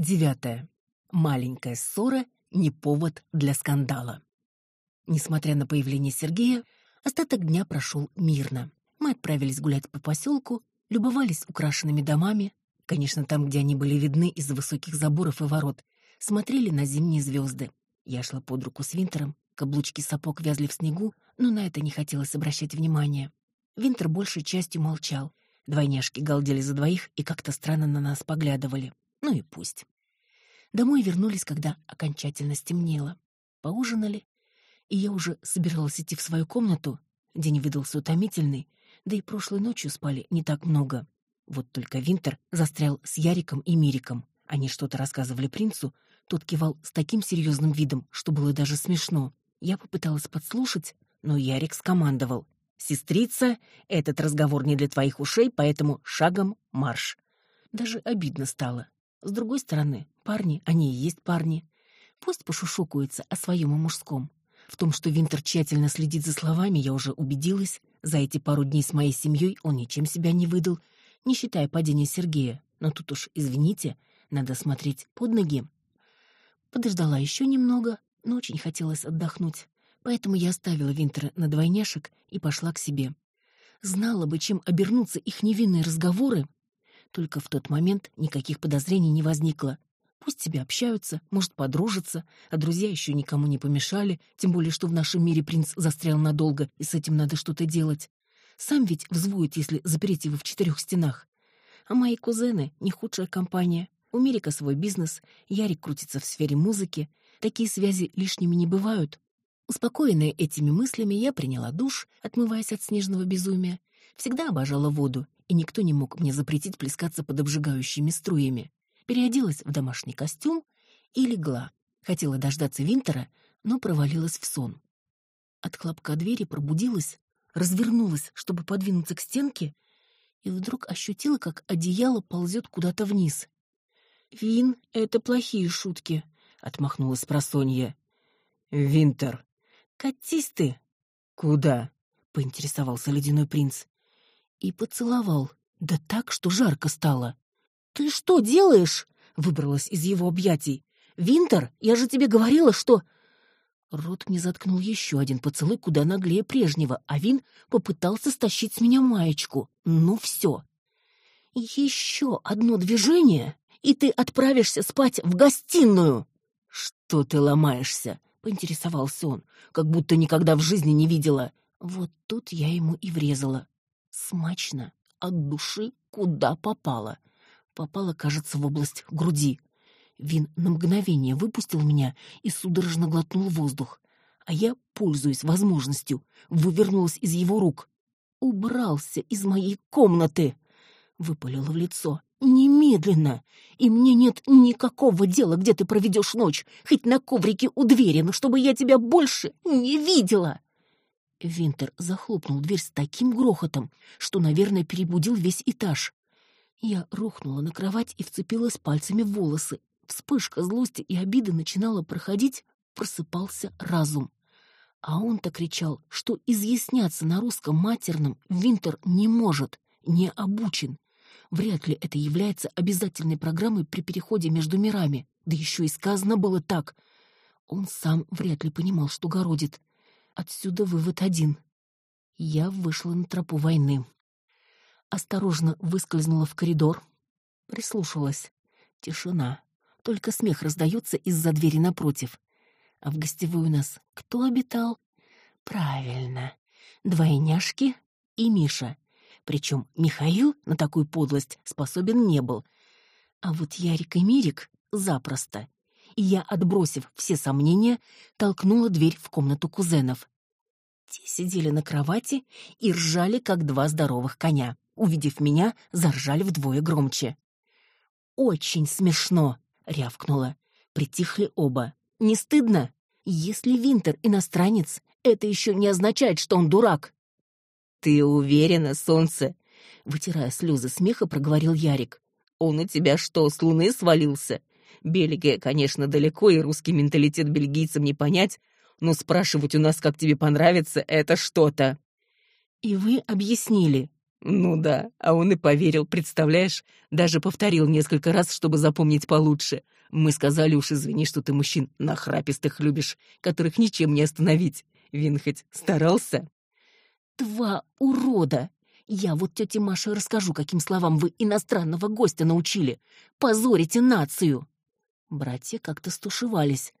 Девятое. Маленькая ссора не повод для скандала. Несмотря на появление Сергея, остаток дня прошел мирно. Мы отправились гулять по поселку, любовались украшенными домами, конечно, там, где они были видны из-за высоких заборов и ворот, смотрели на зимние звезды. Я шла под руку с Винтером, каблучки сапог вязли в снегу, но на это не хотелось обращать внимания. Винтер большей частью молчал. Двойняшки галдели за двоих и как-то странно на нас поглядывали. Ну и пусть. Домой вернулись, когда окончательно стемнело. Поужинали, и я уже собиралась идти в свою комнату. День выдался утомительный, да и прошлой ночью спали не так много. Вот только Винтер застрял с Яриком и Мириком. Они что-то рассказывали принцу, тот кивал с таким серьезным видом, что было даже смешно. Я попыталась подслушать, но Ярик скомандовал: "Сестрица, этот разговор не для твоих ушей, поэтому шагом марш". Даже обидно стало. С другой стороны, парни, они и есть парни. Пусть пошушукаются о своем и мужском. В том, что Винтер тщательно следит за словами, я уже убедилась. За эти пару дней с моей семьей он ничем себя не выдал, не считая падения Сергея. Но тут уж, извините, надо смотреть под ноги. Подождала еще немного, но очень хотелось отдохнуть. Поэтому я оставила Винтера на двойняшек и пошла к себе. Знала бы, чем обернутся их невинные разговоры. Только в тот момент никаких подозрений не возникло. Пусть себе общаются, может, подружатся, а друзья еще никому не помешали, тем более, что в нашем мире принц застрял надолго, и с этим надо что-то делать. Сам ведь взвоет, если запереть его в четырех стенах. А мои кузены — не худшая компания. У Мирика свой бизнес, Ярик крутится в сфере музыки. Такие связи лишними не бывают. Успокоенная этими мыслями, я приняла душ, отмываясь от снежного безумия. Всегда обожала воду, и никто не мог мне запретить плескаться под обжигающими струями переоделась в домашний костюм и легла. Хотела дождаться Винтера, но провалилась в сон. От хлопка двери пробудилась, развернулась, чтобы подвинуться к стенке, и вдруг ощутила, как одеяло ползет куда-то вниз. «Вин, это плохие шутки», — отмахнулась просонья. «Винтер». «Катись ты!» «Куда?» — поинтересовался ледяной принц. И поцеловал, да так, что жарко стало. «Ты что делаешь?» — выбралась из его объятий. «Винтер, я же тебе говорила, что...» Рот мне заткнул еще один поцелуй куда наглее прежнего, а Вин попытался стащить с меня маечку. Ну все. Еще одно движение, и ты отправишься спать в гостиную. Что ты ломаешься? поинтересовался он, как будто никогда в жизни не видела. Вот тут я ему и врезала. Смачно, от души, куда попало попала, кажется, в область груди. Вин на мгновение выпустил меня и судорожно глотнул воздух, а я, пользуясь возможностью, вывернулась из его рук. «Убрался из моей комнаты!» — выпалила в лицо. «Немедленно! И мне нет никакого дела, где ты проведешь ночь, хоть на коврике у двери, но чтобы я тебя больше не видела!» Винтер захлопнул дверь с таким грохотом, что, наверное, перебудил весь этаж. Я рухнула на кровать и вцепилась пальцами в волосы. Вспышка злости и обиды начинала проходить, просыпался разум. А он-то кричал, что изъясняться на русском матерном Винтер не может, не обучен. Вряд ли это является обязательной программой при переходе между мирами. Да еще и сказано было так. Он сам вряд ли понимал, что городит. Отсюда вывод один. Я вышла на тропу войны осторожно выскользнула в коридор, прислушалась. Тишина. Только смех раздается из-за двери напротив. А в гостевой у нас кто обитал? Правильно. Двойняшки и Миша. Причем Михаил на такую подлость способен не был. А вот Ярик и Мирик запросто. И я, отбросив все сомнения, толкнула дверь в комнату кузенов. Те сидели на кровати и ржали, как два здоровых коня увидев меня, заржали вдвое громче. «Очень смешно!» — рявкнула. Притихли оба. «Не стыдно? Если Винтер иностранец, это еще не означает, что он дурак!» «Ты уверена, солнце?» Вытирая слезы смеха, проговорил Ярик. «Он у тебя что, с луны свалился? Бельгия, конечно, далеко, и русский менталитет бельгийцам не понять, но спрашивать у нас, как тебе понравится, это что-то». «И вы объяснили?» Ну да, а он и поверил, представляешь? Даже повторил несколько раз, чтобы запомнить получше. Мы сказали уж извини, что ты мужчин нахрапистых любишь, которых ничем не остановить. Вин хоть старался? Два урода! Я вот тете Маше расскажу, каким словам вы иностранного гостя научили. Позорите нацию!» Братья как-то стушевались.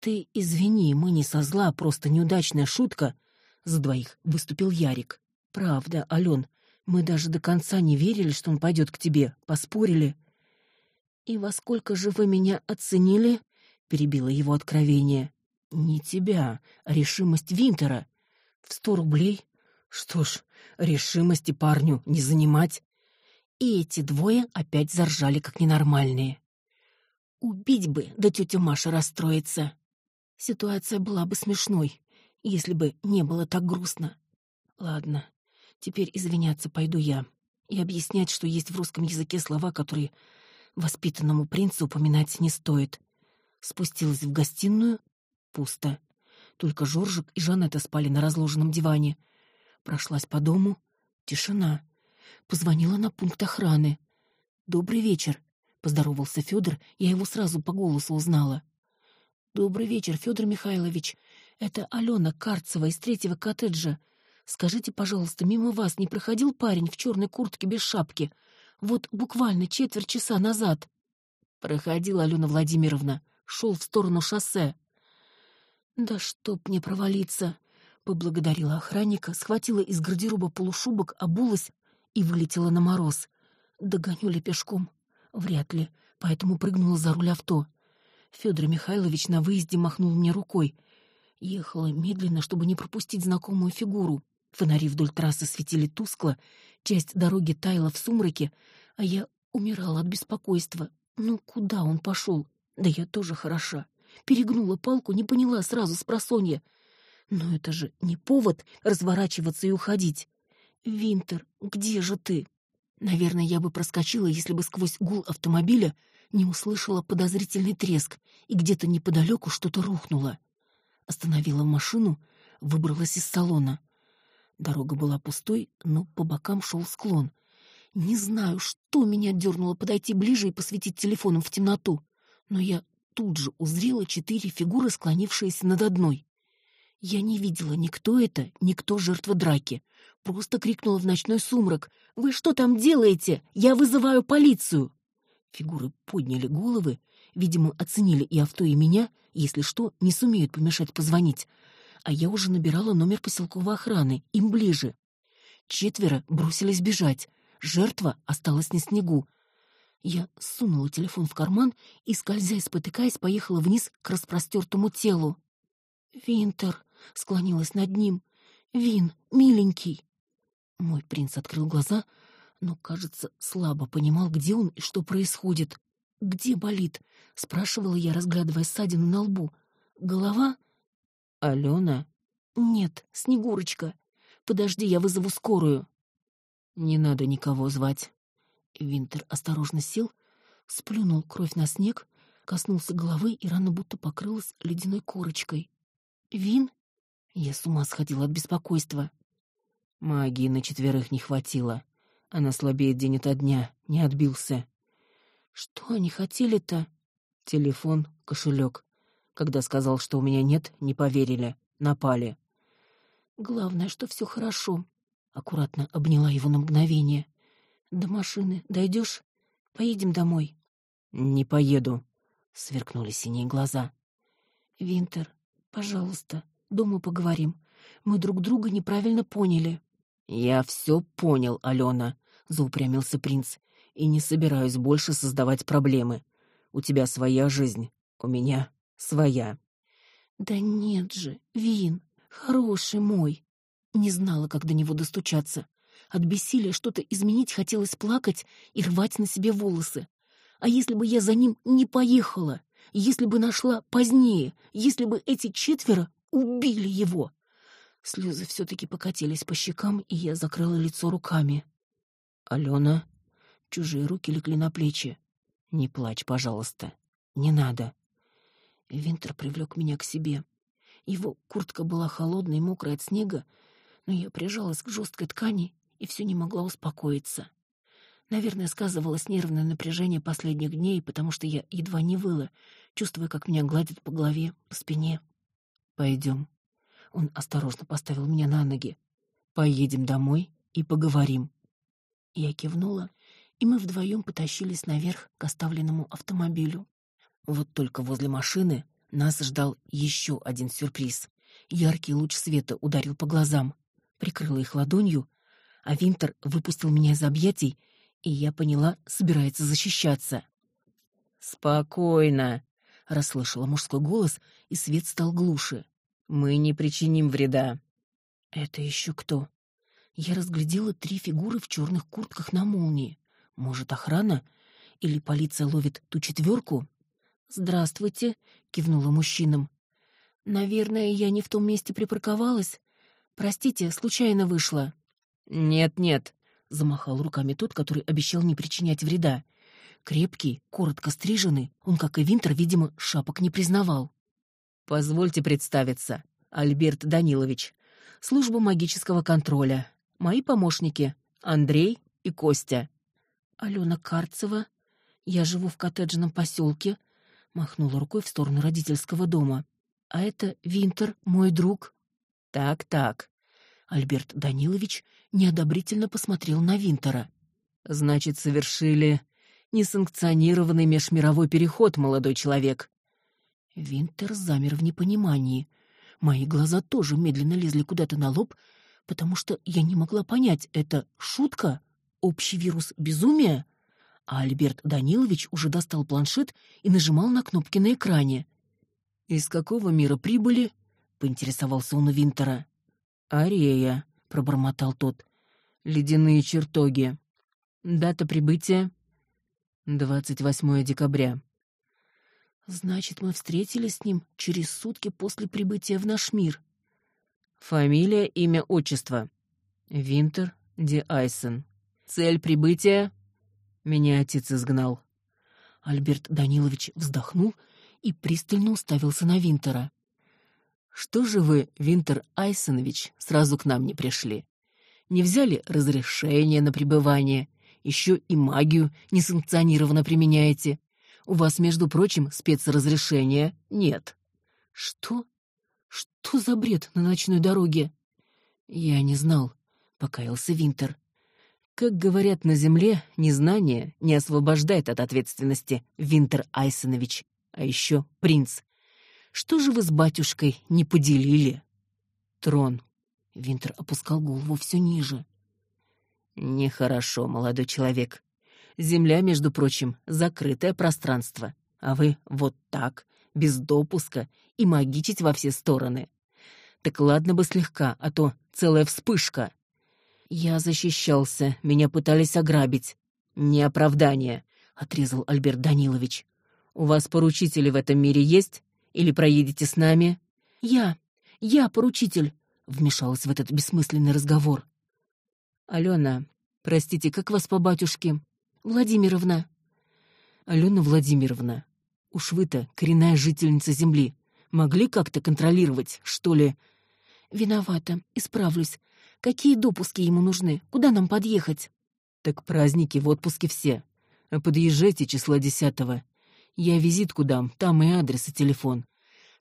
«Ты извини, мы не со зла, просто неудачная шутка». За двоих выступил Ярик. «Правда, Ален, мы даже до конца не верили, что он пойдет к тебе. Поспорили». «И во сколько же вы меня оценили?» — перебило его откровение. «Не тебя, а решимость Винтера. В сто рублей что ж, решимости парню не занимать. И эти двое опять заржали как ненормальные. Убить бы, да тетя Маша расстроится. Ситуация была бы смешной, если бы не было так грустно. Ладно, теперь извиняться пойду я и объяснять, что есть в русском языке слова, которые воспитанному принцу упоминать не стоит. Спустилась в гостиную. Пусто. Только Жоржик и Жанетта спали на разложенном диване — Прошлась по дому. Тишина. Позвонила на пункт охраны. «Добрый вечер», — поздоровался Федор, я его сразу по голосу узнала. «Добрый вечер, Федор Михайлович. Это Алена Карцева из третьего коттеджа. Скажите, пожалуйста, мимо вас не проходил парень в черной куртке без шапки? Вот буквально четверть часа назад». Проходил Алена Владимировна. Шел в сторону шоссе. «Да чтоб мне провалиться!» поблагодарила охранника, схватила из гардероба полушубок, обулась и вылетела на мороз. Догоню ли пешком? Вряд ли, поэтому прыгнула за руль авто. Федор Михайлович на выезде махнул мне рукой. Ехала медленно, чтобы не пропустить знакомую фигуру. Фонари вдоль трассы светили тускло, часть дороги таяла в сумраке, а я умирала от беспокойства. Ну, куда он пошел? Да я тоже хороша. Перегнула палку, не поняла сразу с просонья — но это же не повод разворачиваться и уходить. Винтер, где же ты? Наверное, я бы проскочила, если бы сквозь гул автомобиля не услышала подозрительный треск, и где-то неподалеку что-то рухнуло. Остановила машину, выбралась из салона. Дорога была пустой, но по бокам шел склон. Не знаю, что меня дернуло подойти ближе и посветить телефоном в темноту, но я тут же узрела четыре фигуры, склонившиеся над одной. Я не видела никто это, никто жертва драки. Просто крикнула в ночной сумрак. «Вы что там делаете? Я вызываю полицию!» Фигуры подняли головы, видимо, оценили и авто, и меня, если что, не сумеют помешать позвонить. А я уже набирала номер поселковой охраны, им ближе. Четверо бросились бежать. Жертва осталась на снегу. Я сунула телефон в карман и, скользя и спотыкаясь, поехала вниз к распростертому телу. «Винтер!» Склонилась над ним. «Вин, миленький!» Мой принц открыл глаза, но, кажется, слабо понимал, где он и что происходит. «Где болит?» — спрашивала я, разглядывая ссадину на лбу. «Голова?» «Алена?» «Нет, Снегурочка. Подожди, я вызову скорую». «Не надо никого звать». Винтер осторожно сел, сплюнул кровь на снег, коснулся головы, и рана будто покрылась ледяной корочкой. «Вин?» Я с ума сходила от беспокойства. Магии на четверых не хватило. Она слабеет день ото дня, не отбился. Что они хотели-то? Телефон, кошелек. Когда сказал, что у меня нет, не поверили, напали. Главное, что все хорошо. Аккуратно обняла его на мгновение. До машины дойдешь? Поедем домой. Не поеду, сверкнули синие глаза. Винтер, пожалуйста, Дома поговорим. Мы друг друга неправильно поняли. Я все понял, Алена, заупрямился принц. И не собираюсь больше создавать проблемы. У тебя своя жизнь, у меня своя. Да нет же, Вин, хороший мой. Не знала, как до него достучаться. От бессилия что-то изменить хотелось плакать и рвать на себе волосы. А если бы я за ним не поехала? Если бы нашла позднее? Если бы эти четверо Убили его!» Слезы все-таки покатились по щекам, и я закрыла лицо руками. «Алена?» Чужие руки легли на плечи. «Не плачь, пожалуйста. Не надо». Винтер привлек меня к себе. Его куртка была холодной и мокрая от снега, но я прижалась к жесткой ткани и все не могла успокоиться. Наверное, сказывалось нервное напряжение последних дней, потому что я едва не выла, чувствуя, как меня гладят по голове, по спине. Пойдем. Он осторожно поставил меня на ноги. Поедем домой и поговорим. Я кивнула, и мы вдвоем потащились наверх к оставленному автомобилю. Вот только возле машины нас ждал еще один сюрприз. Яркий луч света ударил по глазам, прикрыл их ладонью, а Винтер выпустил меня из объятий и я поняла, собирается защищаться. «Спокойно», — расслышала мужской голос, и свет стал глуше. «Мы не причиним вреда». «Это еще кто?» Я разглядела три фигуры в черных куртках на молнии. Может, охрана? Или полиция ловит ту четверку? «Здравствуйте», — кивнула мужчинам. «Наверное, я не в том месте припарковалась. Простите, случайно вышла». «Нет-нет», замахал руками тот, который обещал не причинять вреда. Крепкий, коротко стриженный, он, как и Винтер, видимо, шапок не признавал. «Позвольте представиться. Альберт Данилович. Служба магического контроля. Мои помощники — Андрей и Костя». «Алена Карцева. Я живу в коттеджном поселке», — махнула рукой в сторону родительского дома. «А это Винтер, мой друг». «Так-так. Альберт Данилович неодобрительно посмотрел на Винтера. «Значит, совершили несанкционированный межмировой переход, молодой человек». Винтер замер в непонимании. Мои глаза тоже медленно лезли куда-то на лоб, потому что я не могла понять, это шутка, общий вирус безумия? А Альберт Данилович уже достал планшет и нажимал на кнопки на экране. «Из какого мира прибыли?» — поинтересовался он у Винтера. «Арея», — пробормотал тот. «Ледяные чертоги. Дата прибытия?» «28 декабря». «Значит, мы встретились с ним через сутки после прибытия в наш мир». «Фамилия, имя, отчество?» «Винтер Ди Айсен». «Цель прибытия?» «Меня отец изгнал». Альберт Данилович вздохнул и пристально уставился на Винтера. Что же вы, Винтер Айсонович, сразу к нам не пришли? Не взяли разрешение на пребывание, еще и магию несанкционированно применяете. У вас, между прочим, спецразрешения нет. Что? Что за бред на ночной дороге? Я не знал, покаялся Винтер. Как говорят на земле, незнание не освобождает от ответственности, Винтер Айсонович. А еще принц. Что же вы с батюшкой не поделили? Трон. Винтер опускал голову все ниже. Нехорошо, молодой человек. Земля, между прочим, закрытое пространство, а вы вот так, без допуска и магичить во все стороны. Так ладно бы слегка, а то целая вспышка. Я защищался, меня пытались ограбить. Не оправдание, отрезал Альберт Данилович. У вас поручители в этом мире есть? Или проедете с нами?» «Я, я поручитель», — вмешалась в этот бессмысленный разговор. «Алена, простите, как вас по батюшке?» «Владимировна». «Алена Владимировна, уж вы-то коренная жительница Земли. Могли как-то контролировать, что ли?» «Виновата, исправлюсь. Какие допуски ему нужны? Куда нам подъехать?» «Так праздники в отпуске все. А подъезжайте числа десятого. Я визитку дам, там и адрес, и телефон.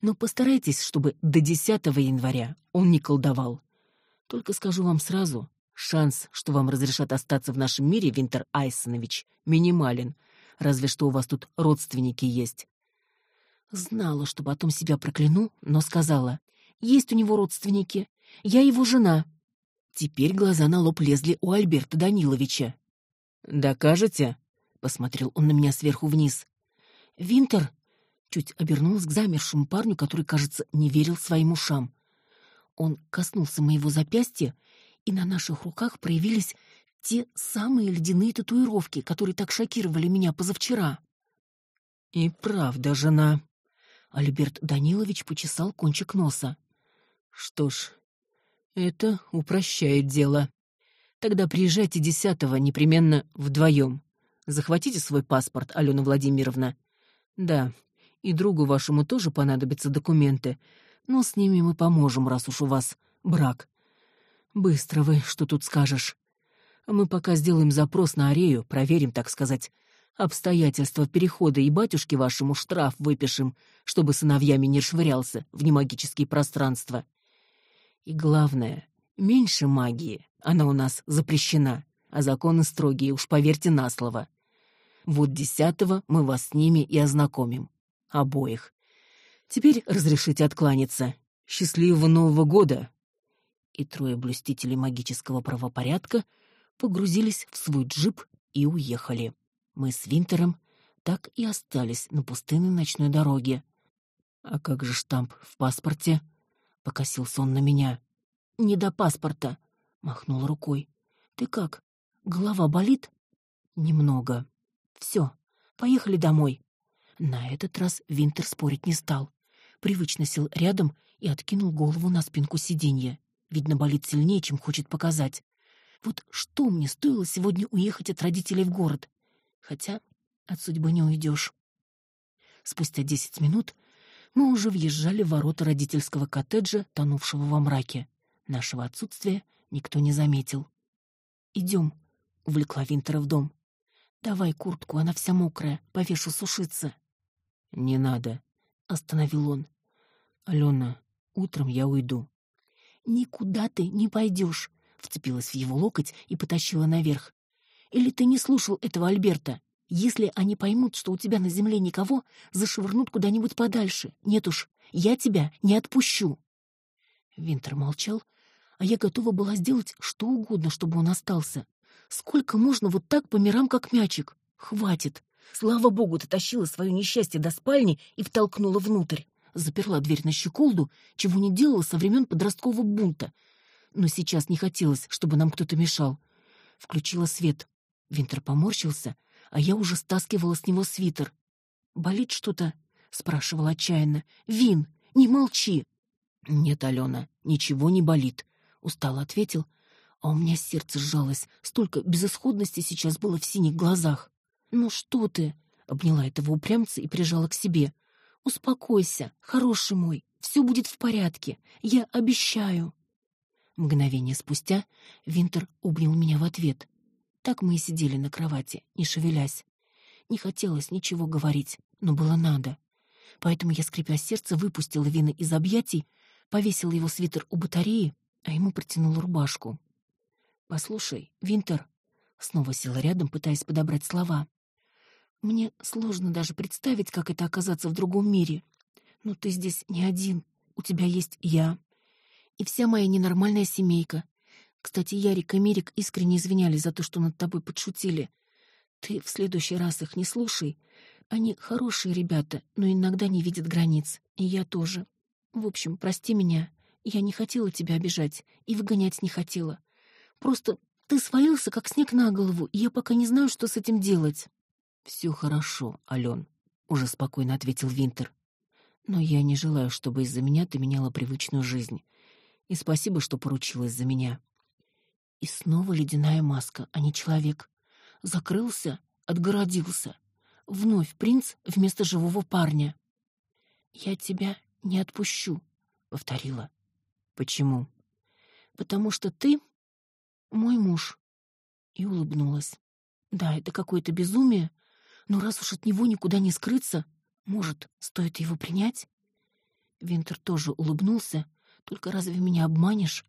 Но постарайтесь, чтобы до 10 января он не колдовал. Только скажу вам сразу, шанс, что вам разрешат остаться в нашем мире, Винтер Айсонович, минимален. Разве что у вас тут родственники есть. Знала, что потом себя прокляну, но сказала. Есть у него родственники. Я его жена. Теперь глаза на лоб лезли у Альберта Даниловича. «Докажете?» — посмотрел он на меня сверху вниз. «Винтер!» Чуть обернулась к замершему парню, который, кажется, не верил своим ушам. Он коснулся моего запястья, и на наших руках проявились те самые ледяные татуировки, которые так шокировали меня позавчера. «И правда, жена!» Альберт Данилович почесал кончик носа. «Что ж, это упрощает дело. Тогда приезжайте десятого непременно вдвоем. Захватите свой паспорт, Алена Владимировна, да, и другу вашему тоже понадобятся документы, но с ними мы поможем, раз уж у вас брак. Быстро вы, что тут скажешь? Мы пока сделаем запрос на Арею, проверим, так сказать, обстоятельства перехода и батюшке вашему штраф выпишем, чтобы сыновьями не швырялся в немагические пространства. И главное, меньше магии, она у нас запрещена, а законы строгие, уж поверьте на слово. Вот десятого мы вас с ними и ознакомим. Обоих. Теперь разрешите откланяться. Счастливого Нового года!» И трое блюстителей магического правопорядка погрузились в свой джип и уехали. Мы с Винтером так и остались на пустынной ночной дороге. «А как же штамп в паспорте?» — покосился он на меня. «Не до паспорта», — махнул рукой. «Ты как, голова болит?» «Немного. Все, поехали домой». На этот раз Винтер спорить не стал. Привычно сел рядом и откинул голову на спинку сиденья. Видно, болит сильнее, чем хочет показать. Вот что мне стоило сегодня уехать от родителей в город? Хотя от судьбы не уйдешь. Спустя десять минут мы уже въезжали в ворота родительского коттеджа, тонувшего во мраке. Нашего отсутствия никто не заметил. «Идем», — увлекла Винтера в дом. «Давай куртку, она вся мокрая, повешу сушиться». «Не надо», — остановил он. «Алена, утром я уйду». «Никуда ты не пойдешь», — вцепилась в его локоть и потащила наверх. «Или ты не слушал этого Альберта? Если они поймут, что у тебя на земле никого, зашвырнут куда-нибудь подальше. Нет уж, я тебя не отпущу». Винтер молчал, а я готова была сделать что угодно, чтобы он остался. Сколько можно вот так по мирам, как мячик? Хватит. Слава богу, ты тащила свое несчастье до спальни и втолкнула внутрь. Заперла дверь на щеколду, чего не делала со времен подросткового бунта. Но сейчас не хотелось, чтобы нам кто-то мешал. Включила свет. Винтер поморщился, а я уже стаскивала с него свитер. «Болит что-то?» — спрашивала отчаянно. «Вин, не молчи!» «Нет, Алена, ничего не болит», — устало ответил. А у меня сердце сжалось. Столько безысходности сейчас было в синих глазах. «Ну что ты?» — обняла этого упрямца и прижала к себе. «Успокойся, хороший мой, все будет в порядке, я обещаю». Мгновение спустя Винтер обнял меня в ответ. Так мы и сидели на кровати, не шевелясь. Не хотелось ничего говорить, но было надо. Поэтому я, скрипя сердце, выпустила Вина из объятий, повесила его свитер у батареи, а ему протянула рубашку. «Послушай, Винтер...» Снова села рядом, пытаясь подобрать слова. «Мне сложно даже представить, как это оказаться в другом мире. Но ты здесь не один. У тебя есть я. И вся моя ненормальная семейка. Кстати, Ярик и Мирик искренне извинялись за то, что над тобой подшутили. Ты в следующий раз их не слушай. Они хорошие ребята, но иногда не видят границ. И я тоже. В общем, прости меня. Я не хотела тебя обижать и выгонять не хотела. Просто ты свалился, как снег на голову, и я пока не знаю, что с этим делать. Все хорошо, Ален, уже спокойно ответил Винтер. Но я не желаю, чтобы из-за меня ты меняла привычную жизнь. И спасибо, что поручилась за меня. И снова ледяная маска, а не человек. Закрылся, отгородился. Вновь принц вместо живого парня. «Я тебя не отпущу», — повторила. «Почему?» «Потому что ты мой муж». И улыбнулась. «Да, это какое-то безумие, но раз уж от него никуда не скрыться, может, стоит его принять?» Винтер тоже улыбнулся. «Только разве меня обманешь?»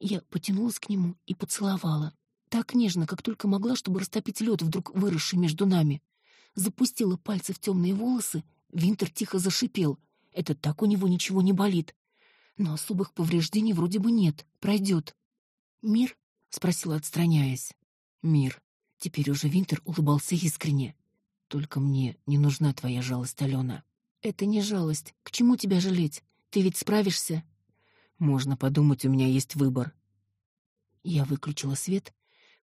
Я потянулась к нему и поцеловала. Так нежно, как только могла, чтобы растопить лед, вдруг выросший между нами. Запустила пальцы в темные волосы, Винтер тихо зашипел. Это так у него ничего не болит. Но особых повреждений вроде бы нет, пройдет. «Мир?» — спросила, отстраняясь. «Мир». Теперь уже Винтер улыбался искренне. «Только мне не нужна твоя жалость, Алена». «Это не жалость. К чему тебя жалеть? Ты ведь справишься?» Можно подумать, у меня есть выбор. Я выключила свет,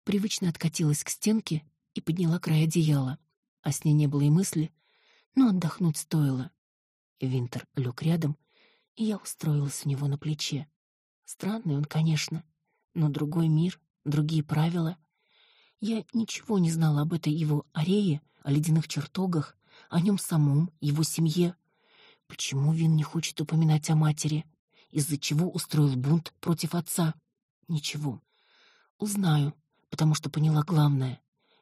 привычно откатилась к стенке и подняла край одеяла. А с ней не было и мысли, но отдохнуть стоило. Винтер лег рядом, и я устроилась у него на плече. Странный он, конечно, но другой мир, другие правила. Я ничего не знала об этой его арее, о ледяных чертогах, о нем самом, его семье. Почему Вин не хочет упоминать о матери? из-за чего устроил бунт против отца. Ничего. Узнаю, потому что поняла главное.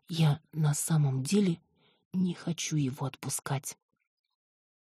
Я на самом деле не хочу его отпускать.